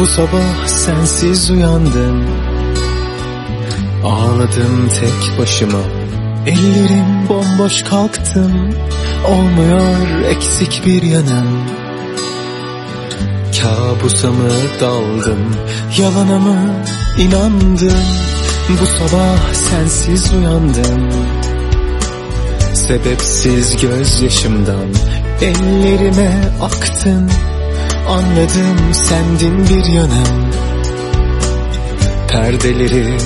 Bu sabah sensiz uyandım. Ağladım tek başıma. Ellerim bomboş kalktım. Olmuyor eksik bir yanım. Kabusa mı daldım? Yalana mı inandım? Bu sabah sensiz uyandım. Sebepsiz gözyaşımdan Ellerime aktın Anladım sendin bir yanım Perdeleri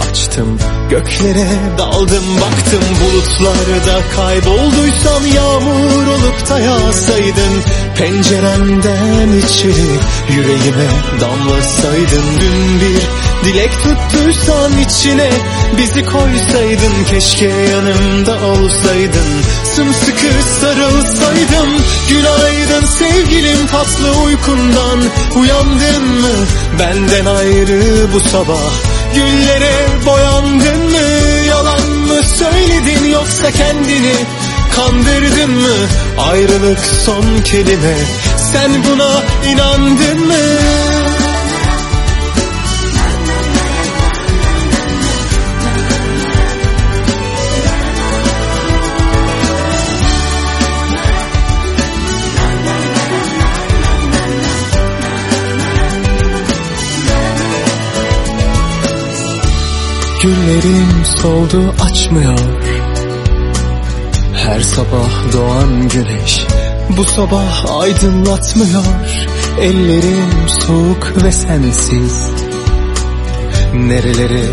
açtım Göklere daldım baktım bulutlarda kaybolduysam yağmur olup da yağsaydın Penceremden içeri yüreğime damlasaydın Dün bir dilek tuttuysan içine bizi koysaydın Keşke yanımda olsaydın sımsıkı sarılsaydım Günaydın sevgilim tatlı uykundan uyandın mı? Benden ayrı bu sabah güllere boyandın mı? Yalan mı söyledin yoksa kendini kandırdın mı? Ayrılık son kelime sen buna inandın mı? Güllerim soldu açmıyor. Her sabah doğan güneş Bu sabah aydınlatmıyor. Ellerim soğuk ve sensiz. Nerelere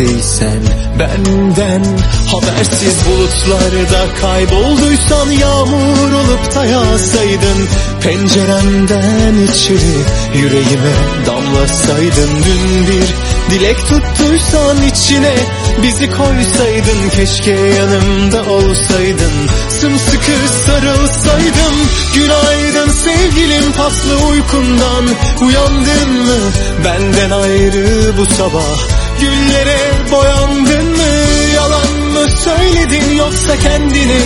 gittiysen benden habersiz bulutlarda kaybolduysan yağmur olup da yağsaydın penceremden içeri yüreğime damlasaydın. Dün bir dilek tuttuysan içine bizi koysaydın keşke yanımda olsaydın. Sımsıkı sarılsaydım günaydın sevgilim paslı uykundan uyandın mı? Benden ayrı bu sabah güllere boyandın mı? Yalan mı söyledin yoksa kendini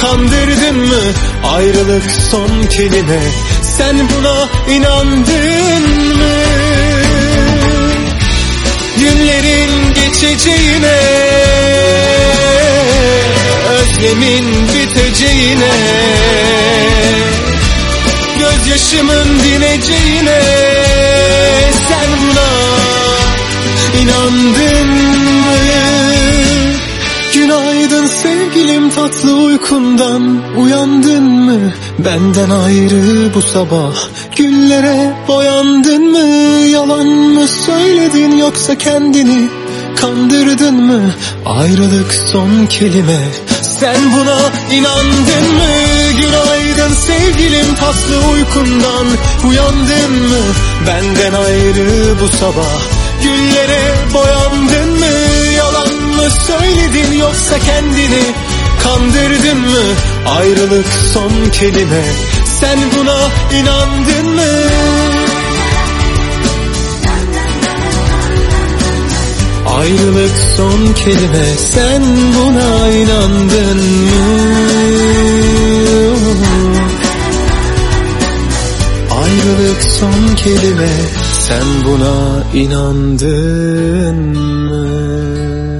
kandırdın mı? Ayrılık son kelime sen buna inandın mı? Günlerin geçeceğine özlemin biteceğine gözyaşımın dineceğine sen buna inandın mı? Günaydın sevgilim tatlı uykundan uyandın mı? Benden ayrı bu sabah güllere boyandın mı? Yalan mı söyledin yoksa kendini kandırdın mı? Ayrılık son kelime sen buna inandın mı? Günaydın sevgilim tatlı uykundan uyandın mı? Benden ayrı bu sabah güllere boyandın mı? Yalan mı söyledin yoksa kendini kandırdın mı? Ayrılık son kelime sen buna inandın mı? Ayrılık son kelime sen buna inandın mı? Ayrılık son kelime sen buna inandın mı?